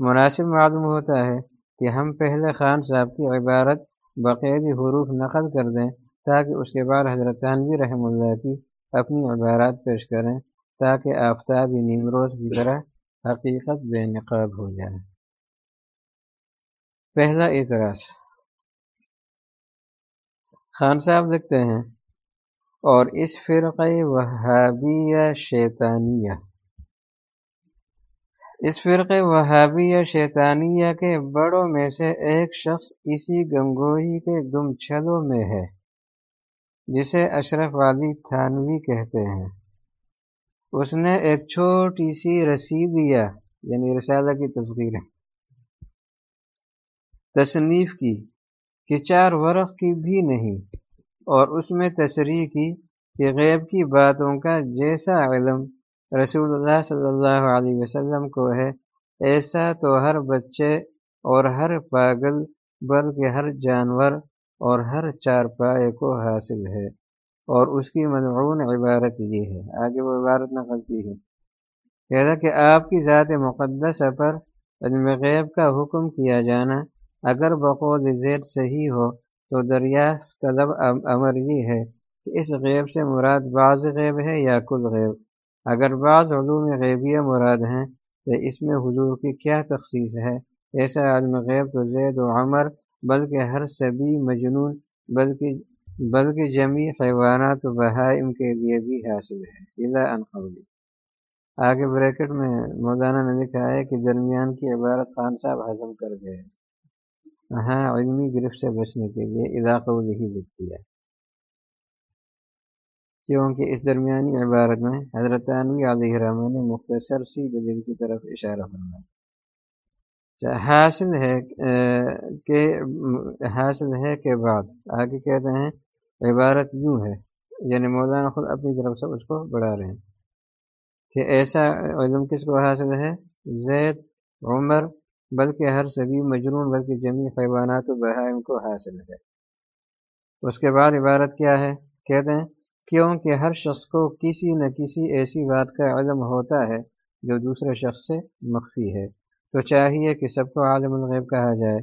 مناسب معلوم ہوتا ہے کہ ہم پہلے خان صاحب کی عبارت باقاعدی حروف نقل کر دیں تاکہ اس کے بعد حضرت تانوی رحم اللہ کی اپنی عبارات پیش کریں تاکہ آفتابی نیم روز کی طرح حقیقت بے نقاب ہو جائے۔ پہلا اعتراض۔ خان صاحب لکھتے ہیں، اور اس فرقہ وہابیہ شیطانیہ۔ اس فرقے وہابیہ شیطانیہ کے بڑوں میں سے ایک شخص اسی گنگوہی کے گم چھلوں میں ہے، جسے اشرف والی تھانوی کہتے ہیں۔ اس نے ایک چھوٹی سی رسیدیا یعنی رسالہ کی تصغیر تصنیف کی کہ چار ورق کی بھی نہیں، اور اس میں تصریح کی کہ غیب کی باتوں کا جیسا علم رسول اللہ صلی اللہ علیہ وسلم کو ہے، ایسا تو ہر بچے اور ہر پاگل، بلکہ ہر جانور اور ہر چار پائے کو حاصل ہے۔ اور اس کی مضمون عبارت یہ ہے۔ آگے وہ عبارت نقل کی ہے۔ کہتا کہ آپ کی ذات مقدس پر علم غیب کا حکم کیا جانا اگر بقول زیر صحیح ہو تو دریافت طلب امر یہ ہے کہ اس غیب سے مراد بعض غیب ہے یا کل غیب۔ اگر بعض علوم غیبیہ مراد ہیں تو اس میں حضور کی کیا تخصیص ہے؟ ایسا علم غیب تو زید و عمر، بلکہ ہر سبھی مجنون، بلکہ بلکہ جمی حیوانات و بہائم کے لیے بھی حاصل ہے۔ انقولی آگے بریکٹ میں مولانا نے لکھا ہے کہ درمیان کی عبارت خان صاحب ہضم کر گئے۔ ہاں علمی گرفت سے بچنے کے لیے علاقہ ہی لکھتی ہے کیونکہ اس درمیانی عبارت میں حضرت عنوی علیہ رحمٰ نے مختصر سی دلیل کی طرف اشارہ فرمایا۔ اچھا، حاصل ہے کہ حاصل ہے کہ بعد۔ آگے کہتے ہیں، عبارت یوں ہے یعنی مولانا خود اپنی طرف سے اس کو بڑھا رہے ہیں۔ کہ ایسا علم کس کو حاصل ہے؟ زید، عمر، بلکہ ہر سبھی مجرون بلکہ جمی حیوانات و بہائم کو حاصل ہے۔ اس کے بعد عبارت کیا ہے؟ کہتے ہیں کیونکہ ہر شخص کو کسی نہ کسی ایسی بات کا علم ہوتا ہے جو دوسرے شخص سے مخفی ہے۔ تو چاہیے کہ سب کو عالم الغیب کہا جائے۔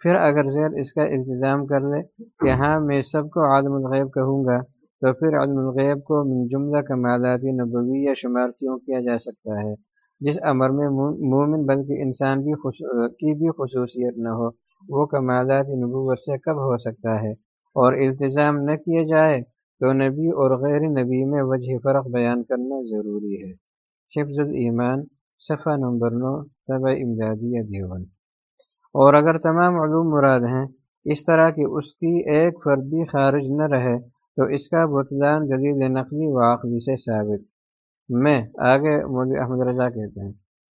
پھر اگر زیر اس کا التظام کر لے کہ ہاں میں سب کو عالم الغیب کہوں گا، تو پھر عالم الغیب کو من جملہ کمالاتی نبوی یا شمار کیوں کیا جا سکتا ہے؟ جس امر میں مومن بلکہ انسان کی کی بھی خصوصیت نہ ہو، وہ کمالاتی نبوت سے کب ہو سکتا ہے؟ اور التظام نہ کیا جائے تو نبی اور غیر نبی میں وجہ فرق بیان کرنا ضروری ہے۔ حفظ الایمان صفحہ نمبر نو، طبع امدادی دیوبند اور اگر تمام علوم مراد ہیں، اس طرح کہ اس کی ایک فرد بھی خارج نہ رہے، تو اس کا بطلان جدید نقلی و عقلی سے ثابت۔ میں، آگے مولوی احمد رضا کہتے ہیں،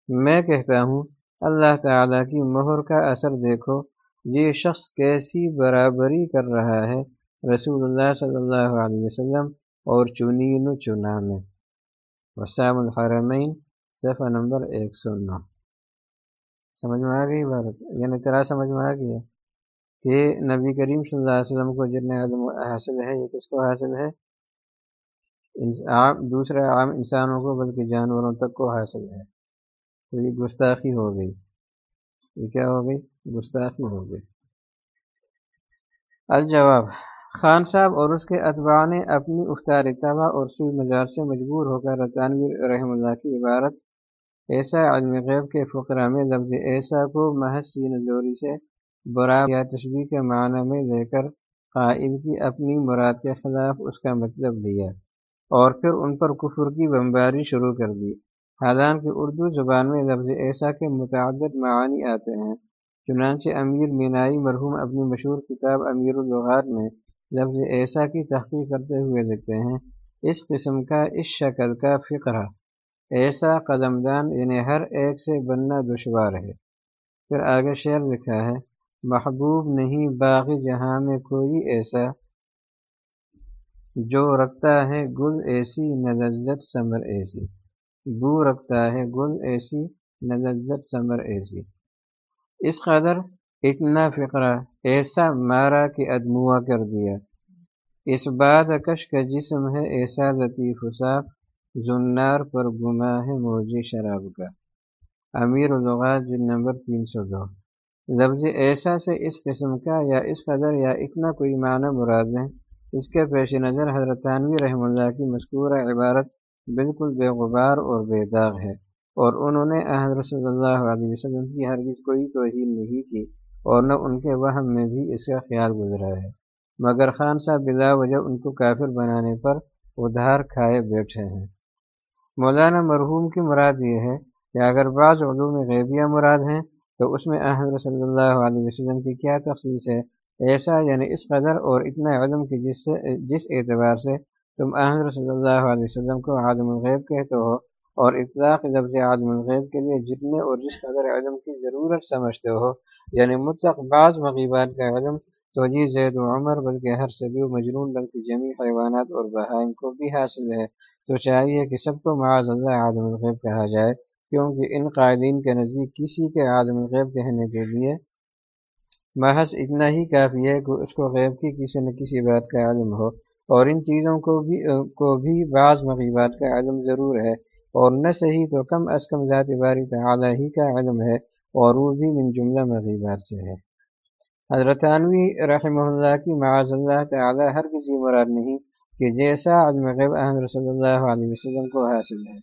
میں کہتا ہوں، اللہ تعالیٰ کی مہر کا اثر دیکھو، یہ شخص کیسی برابری کر رہا ہے رسول اللہ صلی اللہ علیہ وسلم اور چنین و چنا میں وسام الحرمین صفحہ نمبر ایک سو نو سمجھ میں آ گئی بات یعنی طرح سمجھ میں آ گیا کہ نبی کریم صلی اللہ علیہ وسلم کو جتنے علم حاصل ہے یہ کس کو حاصل ہے عام دوسرے عام انسانوں کو بلکہ جانوروں تک کو حاصل ہے تو یہ گستاخی ہو گئی یہ کیا ہو گئی گستاخی ہو گئی الجواب خان صاحب اور اس کے اتباع نے اپنی اختار اتباع اور سوئی مزار سے مجبور ہو کر رتانوی رحم اللہ کی عبارت ایسا علم غیب کے فقرہ میں لفظ ایسا کو محض نظوری سے برا یا تشبیح کے معنی میں لے کر قائل کی اپنی مراد کے خلاف اس کا مطلب لیا اور پھر ان پر کفر کی بمباری شروع کر دی۔ حالانکہ اردو زبان میں لفظ ایسا کے متعدد معانی آتے ہیں، چنانچہ امیر مینائی مرحوم اپنی مشہور کتاب امیر الغات میں لفظ ایسا کی تحقیق کرتے ہوئے لکھتے ہیں، اس قسم کا، اس شکل کا فقرہ۔ ایسا قدم دان یعنی ہر ایک سے بننا دشوار ہے۔ پھر آگے شعر لکھا ہے، محبوب نہیں باغی جہاں میں کوئی ایسا۔ جو رکھتا ہے گل ایسی نلزت سمر ایسی۔ بو رکھتا ہے گل ایسی نلزت سمر ایسی۔ اس قدر اتنا فقرہ ایسا مارا کہ ادموا کر دیا۔ اس بات کش کا جسم ہے، ایسا لطیف صاف، زنار پر گما ہے موجی شراب کا۔ امیر الغات جن نمبر تین سو دو۔ لفظ ایسا سے اس قسم کا یا اس قدر یا اتنا کوئی معنی مراد ہے؟ اس کے پیش نظر حضرت تانوی رحم اللہ کی مذکورہ عبارت بالکل بے غبار اور بے داغ ہے اور انہوں نے حضرت صلی اللہ علیہ وسلم کی ہرگز کوئی توہین نہیں کی۔ اور نہ ان کے وہم میں بھی اس کا خیال گزرا ہے۔ مگر خان صاحب بلا وجہ ان کو کافر بنانے پر ادھار کھائے بیٹھے ہیں۔ مولانا مرحوم کی مراد یہ ہے کہ اگر بعض علوم غیبیہ مراد ہیں، تو اس میں حضرت صلی اللہ علیہ وسلم کی کیا تخصیص ہے؟ ایسا یعنی اس قدر اور اتنا علم کی جس سے، جس اعتبار سے تم حضرت صلی اللہ علیہ وسلم کو عالم الغیب کہتے ہو اور اطلاق لفظ عالم الغیب کے لیے جتنے اور جس قدر علم کی ضرورت سمجھتے ہو یعنی مطلق بعض مغیبات کا علم، تو جی زید و عمر، بلکہ ہر سبی و مجنون، بلکہ جمی حیوانات اور بہائن کو بھی حاصل ہے۔ تو چاہیے کہ سب کو معاذ اللہ عالم الغیب کہا جائے، کیونکہ ان قائدین کے نزدیک کسی کے عالم الغیب کہنے کے لیے محض اتنا ہی کافی ہے کہ اس کو غیب کی کسی نہ کسی بات کا علم ہو۔ اور ان چیزوں کو بھی کو بھی بعض مغیبات کا علم ضرور ہے۔ اور نہ صحیح تو کم از کم ذات باری تعالی ہی کا علم ہے اور وہ بھی من جملہ مغیبات سے ہے۔ حضرت عنوی رحمہ اللہ کی معاذ اللہ تعالی ہر کسی مراد نہیں کہ جیسا علم غیب احمد صلی اللہ علیہ وسلم کو حاصل ہے،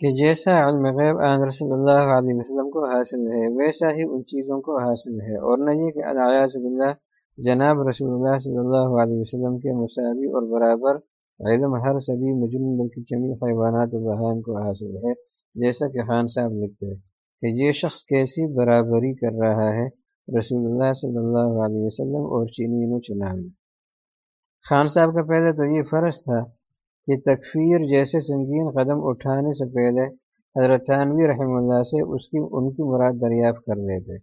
کہ جیسا علم غیب احمد صلی اللہ علیہ وسلم کو حاصل ہے، ویسا ہی ان چیزوں کو حاصل ہے۔ اور نہ یہ کہ العیاض باللہ جناب رسول اللہ صلی اللہ علیہ وسلم کے مساوی اور برابر علم ہر سبھی مجرم بلکہ جمی حیوانات و بہان کو حاصل ہے۔ جیسا کہ خان صاحب لکھتے ہیں کہ یہ شخص کیسی برابری کر رہا ہے۔ رسول اللہ صلی اللہ علیہ وسلم اور چینی و چنام خان صاحب کا پہلے تو یہ فرض تھا کہ تکفیر جیسے سنگین قدم اٹھانے سے پہلے حضرت تھانوی رحمہ اللہ سے اس کی، ان کی مراد دریافت کر لیتے۔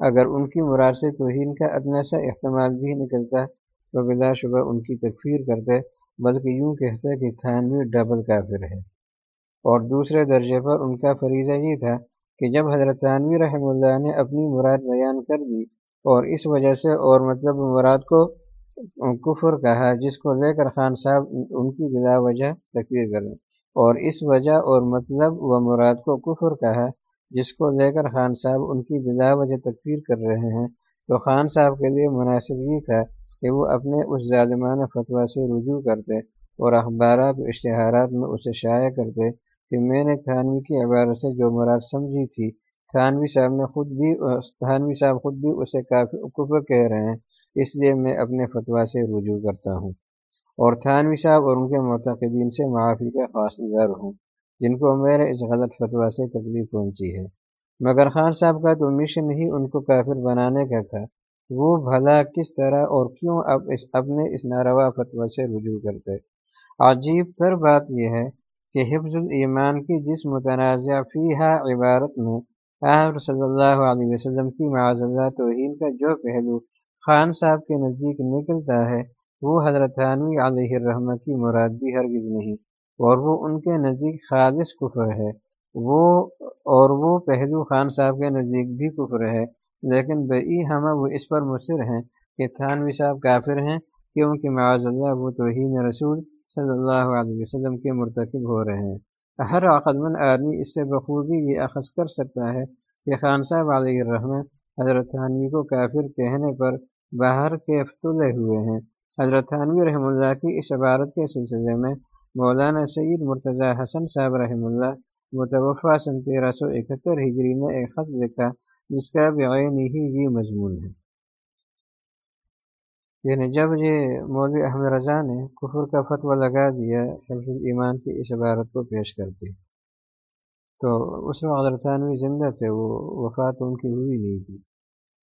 اگر ان کی مراد سے توہین کا اتنا سا احتمال بھی نکلتا تو بلا شبہ ان کی تکفیر کرتے۔ بلکہ یوں کہتے کہ تھانوی ڈبل کافر ہے اور دوسرے درجے پر ان کا فریضہ یہ تھا کہ جب حضرت تھانوی رحم اللہ نے اپنی مراد بیان کر دی اور اس وجہ سے اور مطلب مراد کو کفر کہا، جس کو لے کر خان صاحب ان کی بلا وجہ تکفیر کریں اور اس وجہ اور مطلب و مراد کو کفر کہا، جس کو لے کر خان صاحب ان کی بلا وجہ تکفیر کر رہے ہیں۔ تو خان صاحب کے لیے مناسب یہ تھا کہ وہ اپنے اس ظالمانہ فتویٰ سے رجوع کرتے اور اخبارات و اشتہارات میں اسے شائع کرتے کہ میں نے تھانوی کی عبارت سے جو مراد سمجھی تھی، تھانوی صاحب نے خود بھی تھانوی صاحب خود بھی اسے کافی کفر کہہ رہے ہیں، اس لیے میں اپنے فتویٰ سے رجوع کرتا ہوں۔ اور تھانوی صاحب اور ان کے معتقدین سے معافی کا خاص ہوں، جن کو میرے اس غلط فتویٰ سے تکلیف پہنچی ہے۔ مگر خان صاحب کا تو مشن ہی ان کو کافر بنانے کا تھا، وہ بھلا کس طرح اور کیوں اب اس اپنے اس ناروا فتویٰ سے رجوع کرتے؟ عجیب تر بات یہ ہے کہ حفظ الایمان کی جس متنازع فیحہ عبارت میں آحر صلی اللہ علیہ وسلم کی معاذ اللہ توہین کا جو پہلو خان صاحب کے نزدیک نکلتا ہے، وہ حضرت ثانوی علیہ الرحمہ کی مراد بھی ہرگز نہیں، اور وہ ان کے نزدیک خالص کفر ہے۔ وہ اور وہ پہلو خان صاحب کے نزدیک بھی کفر ہے، لیکن بئی ہم وہ اس پر مصر ہیں کہ تھانوی صاحب کافر ہیں، کیونکہ معاذ اللہ وہ توہین رسول صلی اللہ علیہ وسلم کے مرتکب ہو رہے ہیں۔ ہر عقدمند آدمی اس سے بخوبی یہ اخذ کر سکتا ہے کہ خان صاحب علیہ الرحمٰ حضرت تھانوی کو کافر کہنے پر باہر کے تلے ہوئے ہیں۔ حضرت تھانوی رحم اللہ کی اس عبارت کے سلسلے میں مولانا سید مرتضیٰ حسن صاحب رحم اللہ متوفہ سن تیرہ سو اکہتر ہجری میں ایک خط لکھا، جس کا بعین ہی یہ مضمون ہے۔ یعنی جب یہ مولوی احمد رضا نے کفر کا فتویٰ لگا دیا حفظ ایمان کی اس عبارت کو پیش کرتے۔ تو اس وقت حضرتانوی زندہ تھے، وہ وفات ان کی ہوئی نہیں تھی۔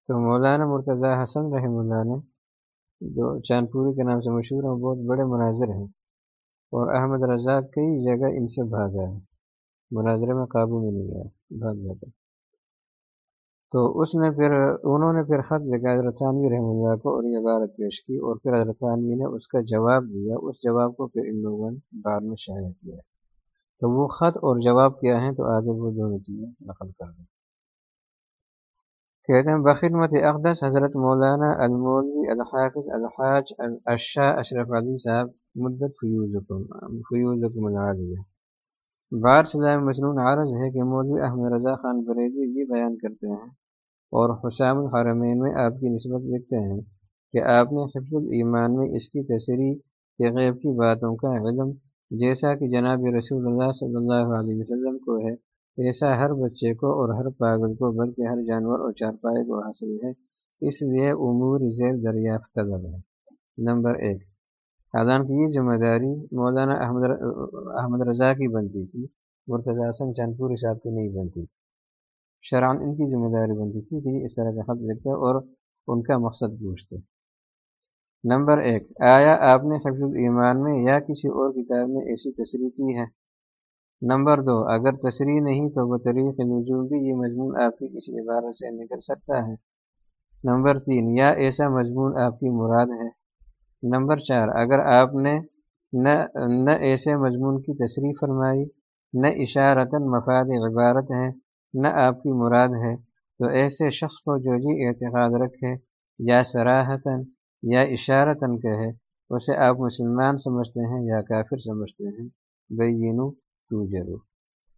تو مولانا مرتضیٰ حسن رحم اللہ نے جو چاند پوری کے نام سے مشہور ہیں بہت بڑے مناظر ہیں۔ اور احمد رضا کئی جگہ ان سے بھاگا ہے۔ مناظرے میں قابو میں نہیں آیا بھاگ جاتا تو اس نے پھر، انہوں نے پھر خط لکھا، حضرت عنوی رحمہ اللہ کو اور یہ عبارت پیش کی اور پھر حضرت عنوی نے اس کا جواب دیا۔ اس جواب کو پھر ان لوگوں نے بعد میں شائع کیا۔ تو وہ خط اور جواب کیا ہیں تو آگے وہ دونوں چیزیں نقل کر دیں۔ کہتے ہیں، بخدمت اقدس، حضرت مولانا المولوی الحافظ الحاج الشاہ اشرف علی صاحب، مدت فیوزکم فیوزکم العالیہ۔ بار سزائے مصنون عرض ہے کہ مولوی احمد رضا خان بریدی یہ بیان کرتے ہیں اور حسام الحرمین میں آپ کی نسبت لکھتے ہیں کہ آپ نے حفظ الایمان میں اس کی تصریح کے غیب کی باتوں کا علم جیسا کہ جناب رسول اللہ صلی اللہ علیہ وسلم کو ہے، ایسا ہر بچے کو اور ہر پاگل کو، بلکہ ہر جانور اور چارپائے کو حاصل ہے۔ اس لیے امور زیر دریافت طلب ہے۔ نمبر ایک حالانکہ یہ ذمہ داری مولانا احمد احمد رضا کی بنتی تھی، مرتضی حسن چاند صاحب کی نہیں بنتی تھی۔ شران ان کی ذمہ داری بنتی تھی کہ اس طرح کا خط لکھتے اور ان کا مقصد پوچھتے۔ نمبر ایک، آیا آپ نے حفظ الایمان میں یا کسی اور کتاب میں ایسی تصریح کی ہے؟ نمبر دو، اگر تصریح نہیں تو وہ طریق نجوم بھی یہ مضمون آپ کی کسی عبارت سے نکل سکتا ہے۔ نمبر تین، یا ایسا مضمون آپ کی مراد ہے؟ نمبر چار، اگر آپ نے نہ نہ ایسے مضمون کی تصریح فرمائی، نہ اشارتاً مفاد عبارت ہیں، نہ آپ کی مراد ہے تو ایسے شخص کو جو جی اعتقاد رکھے، یا سراہتاً یا اشارتاً کہے، اسے آپ مسلمان سمجھتے ہیں یا کافر سمجھتے ہیں بینو تو جرو۔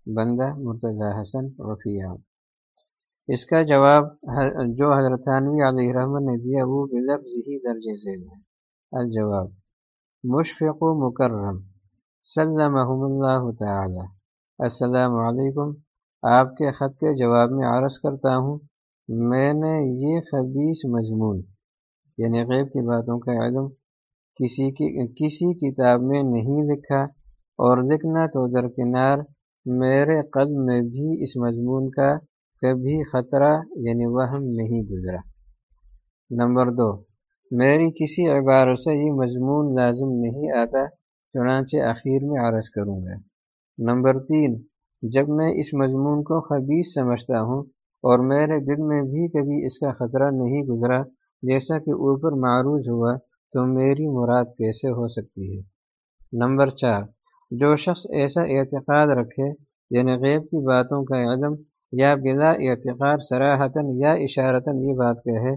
بندہ مرتضی حسن رفیع اس کا جواب جو حضرت علیہ رحمن نے دیا، وہ بلفظ ہی درج ذیل ہے۔ الجواب مشفق و مکرم سلمحم اللہ تعالی۔ السلام علیکم، آپ کے خط کے جواب میں عرض کرتا ہوں، میں نے یہ خبیص مضمون یعنی غیب کی باتوں کا علم، کسی کی، کسی کتاب میں نہیں لکھا اور لکھنا تو درکنار، میرے قلب میں بھی اس مضمون کا کبھی خطرہ یعنی وہم نہیں گزرا۔ نمبر دو میری کسی عبارت سے یہ مضمون لازم نہیں آتا، چنانچہ اخیر میں عرض کروں گا نمبر تین، جب میں اس مضمون کو خبیص سمجھتا ہوں اور میرے دل میں بھی کبھی اس کا خطرہ نہیں گزرا، جیسا کہ اوپر معروض ہوا، تو میری مراد کیسے ہو سکتی ہے؟ نمبر چار، جو شخص ایسا اعتقاد رکھے یعنی غیب کی باتوں کا علم، یا بلا اعتقاد سراہتاً یا اشارتاً یہ بات کہے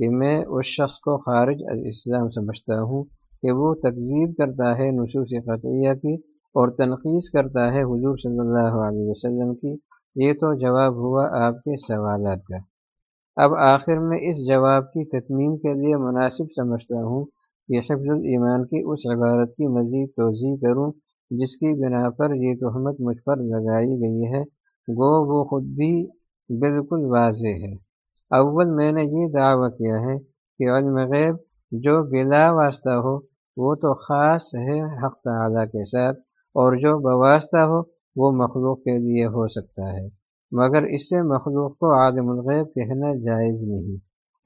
کہ میں اس شخص کو خارج اسلام سمجھتا ہوں کہ وہ تقزیب کرتا ہے، نصوص قطعیہ کی اور تنخیص کرتا ہے حضور صلی اللہ علیہ وسلم کی۔ یہ تو جواب ہوا آپ کے سوالات کا۔ اب آخر میں اس جواب کی تتمیم کے لیے مناسب سمجھتا ہوں کہ حفظ الایمان کی اس عبارت کی مزید توضیع کروں، جس کی بنا پر یہ تہمت مجھ پر لگائی گئی ہے۔ گو، وہ خود بھی بالکل واضح ہے۔ اول میں نے یہ دعویٰ کیا ہے کہ علم غیب جو بلا واسطہ ہو، وہ تو خاص ہے حق تعلیٰ کے ساتھ، اور جو بواسطہ ہو، وہ مخلوق کے لیے ہو سکتا ہے۔ مگر اس سے مخلوق کو عالم الغیب کہنا جائز نہیں۔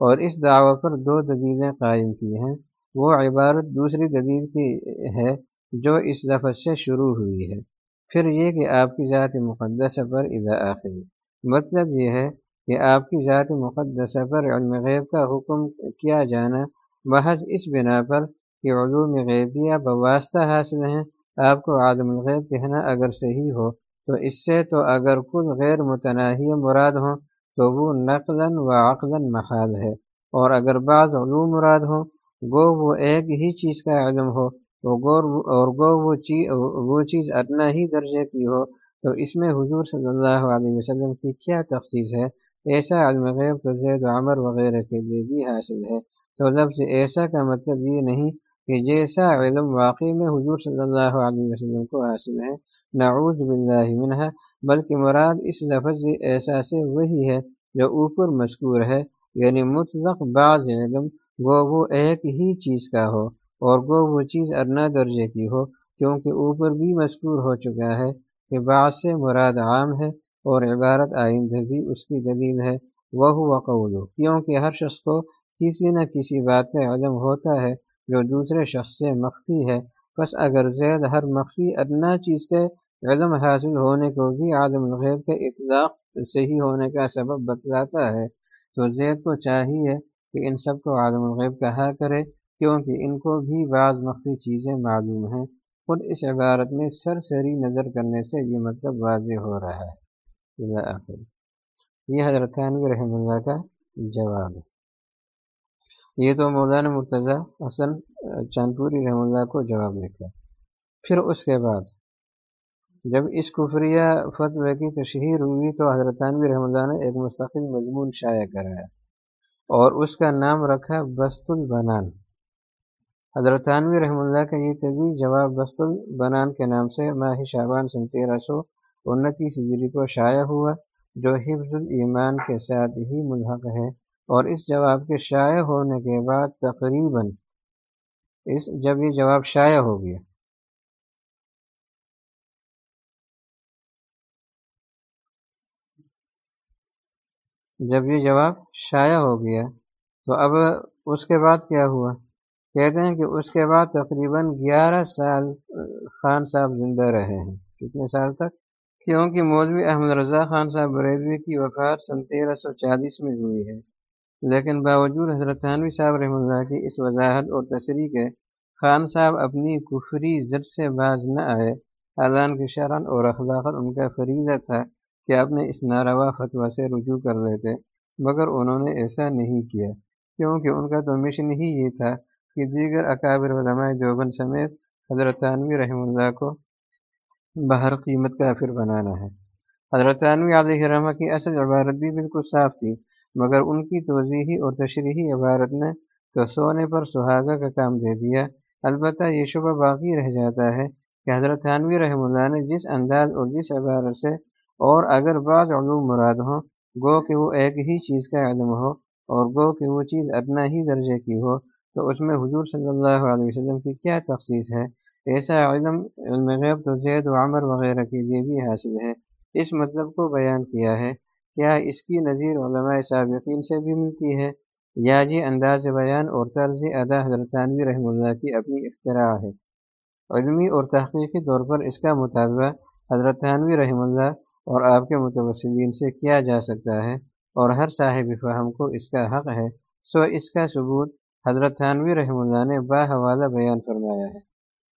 اور اس دعوی پر دو دلیلیں قائم کی ہیں۔ وہ عبارت دوسری دلیل کی ہے جو اس لفظ سے شروع ہوئی ہے۔ پھر یہ کہ آپ کی ذات مقدس پر ادا آخری مطلب یہ ہے کہ آپ کی ذات مقدسہ پر علم غیب کا حکم کیا جانا محض اس بنا پر کہ علوم غیبیہ بواسطہ حاصل ہیں۔ آپ کو عالم الغیب کہنا اگر صحیح ہو، تو اس سے تو اگر کل غیر متناہی مراد ہوں، تو وہ نقلاً و عقلاً محال ہے۔ اور اگر بعض علوم مراد ہوں، گو وہ ایک ہی چیز کا علم ہو اور گو وہ چیز وہ چیز اتنا ہی درجے کی ہو۔ تو اس میں حضور صلی اللہ علیہ وسلم کی کیا تخصیص ہے؟ ایسا علم غیب تو زید و عمر وغیرہ کے لیے بھی حاصل ہے۔ تو لفظ ایسا کا مطلب یہ نہیں کہ جیسا علم واقعی میں حضور صلی اللہ علیہ وسلم کو حاصل ہے، نعوذ باللہ منہ بلکہ مراد اس لفظ ایسا سے وہی ہے جو اوپر مذکور ہے۔ یعنی مطلق بعض علم گو وہ ایک ہی چیز کا ہو اور گو وہ چیز ادنا درجے کی ہو، کیونکہ اوپر بھی مذکور ہو چکا ہے کہ بعض سے مراد عام ہے اور عبارت آئندہ بھی اس کی دلیل ہے۔ وہ ہوا قولو کیونکہ ہر شخص کو کسی نہ کسی بات کا علم ہوتا ہے جو دوسرے شخص سے مخفی ہے۔ بس اگر زید ہر مخفی ادنا چیز کے علم حاصل ہونے کو بھی عالم الغیب کے اطلاق صحیح ہونے کا سبب بتلاتا ہے، تو زید کو چاہیے کہ ان سب کو عالم الغیب کہا کرے، کیونکہ ان کو بھی بعض مخفی چیزیں معلوم ہیں۔ خود اس عبارت میں سرسری نظر کرنے سے یہ مطلب واضح ہو رہا ہے۔ آخر یہ حضرت رحم اللہ کا جواب ہے۔ یہ تو مولانا مرتضی حسن چاند پوری رحم اللہ کو جواب لکھا۔ پھر اس کے بعد جب اس کفریہ فتوی کی تشہیر ہوئی تو حضرت عنوی رحمہ اللہ نے ایک مستقل مضمون شائع کرایا اور اس کا نام رکھا بست البنان حضرت عنوی رحمہ اللہ کا یہ طویل جواب بست البنان کے نام سے ماہ شعبان سن تیرہ سو انتیس ہجری کو شائع ہوا، جو حفظ الایمان کے ساتھ ہی ملحق ہے، اور اس جواب کے شائع ہونے کے بعد تقریباً اس جب یہ جواب شائع ہو گیا۔ جب یہ جواب شائع ہو گیا، تو اب اس کے بعد کیا ہوا؟ کہتے ہیں کہ اس کے بعد تقریباً گیارہ سال خان صاحب زندہ رہے ہیں۔ کتنے سال تک؟ کیونکہ مولوی احمد رضا خان صاحب بریدوی کی وفات سن تیرہ سو چالیس میں ہوئی ہے۔ لیکن باوجود حضرت تھانوی صاحب رحمۃ اللہ کی اس وضاحت اور تشریح کے خان صاحب اپنی کفری زد سے باز نہ آئے اذان کی شرح اور اخلاقت ان کا فریضہ تھا کہ اپنے اس ناروا فتویٰ سے رجوع کر لیتے، مگر انہوں نے ایسا نہیں کیا۔ کیونکہ ان کا تو مشن ہی یہ تھا کہ دیگر اکابر علماء دیوبند سمیت حضرت تانوی رحمہ اللہ کو بہر قیمت کافر بنانا ہے۔ حضرت تانوی علیہ رحمہ کی اصل عبارت بھی بالکل صاف تھی، مگر ان کی توضیحی اور تشریحی عبارت نے تو سونے پر سہاگا کا کام دے دیا۔ البتہ یہ شبہ باقی رہ جاتا ہے کہ حضرت تھانوی رحم اللہ نے جس انداز اور جس عبارت سے اور اگر بعض علوم مراد ہوں، گو کہ وہ ایک ہی چیز کا علم ہو اور گو کہ وہ چیز اتنا ہی درجے کی ہو، تو اس میں حضور صلی اللہ علیہ وسلم کی کیا تخصیص ہے؟ ایسا علم علم غیب تو زید و عمر وغیرہ کے لیے بھی حاصل ہے۔ اس مطلب کو بیان کیا ہے، کیا اس کی نظیر علماء سابقین سے بھی ملتی ہے؟ یا جی انداز بیان اور طرز ادا حضرت عنوی رحمہ اللہ کی اپنی اختراع ہے۔ علمی اور تحقیقی طور پر اس کا مطالبہ حضرت عنوی رحمہ اللہ اور آپ کے متوسلین سے کیا جا سکتا ہے اور ہر صاحب فہم کو اس کا حق ہے، سو اس کا ثبوت حضرت عنوی رحمہ اللہ نے با حوالہ بیان فرمایا ہے۔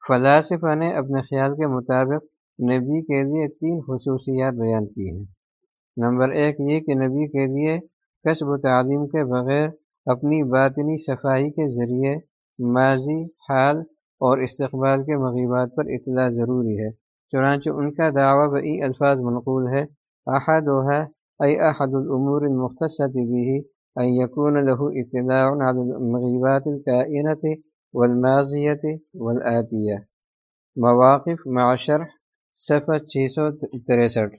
فلاسفہ نے اپنے خیال کے مطابق نبی کے لیے تین خصوصیات بیان کی ہیں۔ نمبر ایک، یہ کہ نبی کے لیے کسب و تعلیم کے بغیر اپنی باطنی صفائی کے ذریعے ماضی، حال اور استقبال کے مغیبات پر اطلاع ضروری ہے۔ چنانچہ ان کا دعویٰ بئی الفاظ منقول ہے۔ احد و ہے اے احد العمور المختص بھی یقون لہو اطلاع مغیبات الکائنت والماضیت والآتیہ۔ مواقف معاشر، صفحہ چھ سو تریسٹھ۔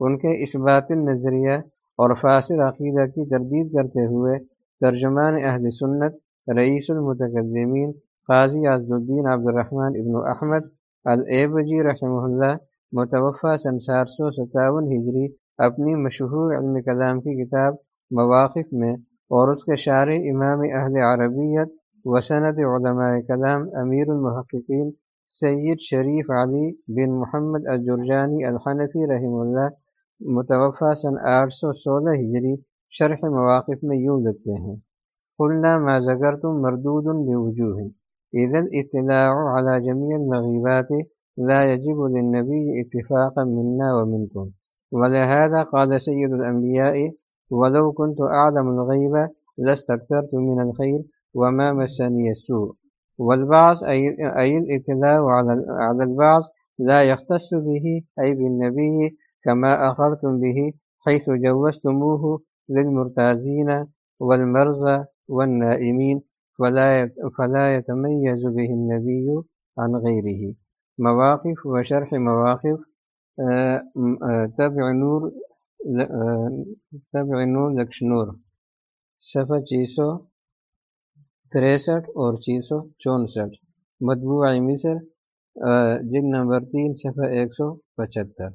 ان کے اس باطل نظریہ اور فاصل عقیدہ کی تردید کرتے ہوئے ترجمان اہل سنت، رئیس المتقدمین قاضی عز الدین عبد الرحمن ابن احمد العبجی رحمہ اللہ متوفہ سن چار سو ستاون ہجری، اپنی مشہور علم کلام کی کتاب مواقف میں اور اس کے شار امام اہل عربیت وسنت علماء کلام امیر المحققین سید شریف علی بن محمد الجرجانی الحنفی رحمہ اللہ متوفہ سن آٹھ سو سولہ ہجری شرح مواقف میں یوں لکھتے ہیں، قلنا ما ذکرتم مردود بوجوه اذا الاطلاع على جميع المغيبات لا يجب للنبي اتفاقا منا ومنكم ولهذا قال سيد الأنبياء ولو كنت أعلم الغيب لاستكثرت من الخير وما مسني السوء. والبعض أي الاطلاع على البعض لا يختص به، أي بالنبي كما أخرتم به، حيث جوزتموه للمرتازين والمرزى والنائمين فلا فلا يتميز به النبي عن غيره. مواقف وشرح مواقف تبع نور تبع نور لکشنور صفحہ چھ سو تریسٹھ اور چھ سو چونسٹھ۔ مطبوع مصر جن نمبر تین، صفحہ ایک سو پچہتر۔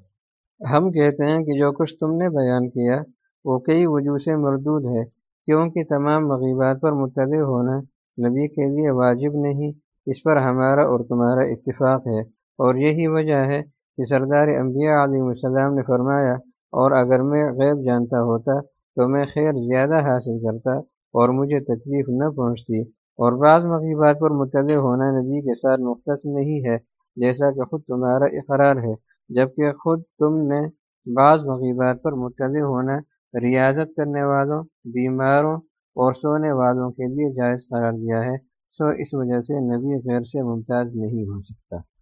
ہم کہتے ہیں کہ جو کچھ تم نے بیان کیا، وہ کئی وجوہ سے مردود ہے، کیونکہ تمام مغیبات پر مطلع ہونا نبی کے لیے واجب نہیں، اس پر ہمارا اور تمہارا اتفاق ہے۔ اور یہی وجہ ہے کہ سردار انبیاء علیہ السلام نے فرمایا، اور اگر میں غیب جانتا ہوتا تو میں خیر زیادہ حاصل کرتا اور مجھے تکلیف نہ پہنچتی۔ اور بعض مغیبات پر مطلع ہونا نبی کے ساتھ مختص نہیں ہے، جیسا کہ خود تمہارا اقرار ہے، جبکہ خود تم نے بعض مغیبات پر مطلع ہونا ریاضت کرنے والوں، بیماروں اور سونے والوں کے لیے جائز قرار دیا ہے۔ سو اس وجہ سے نبی غیر سے ممتاز نہیں ہو سکتا۔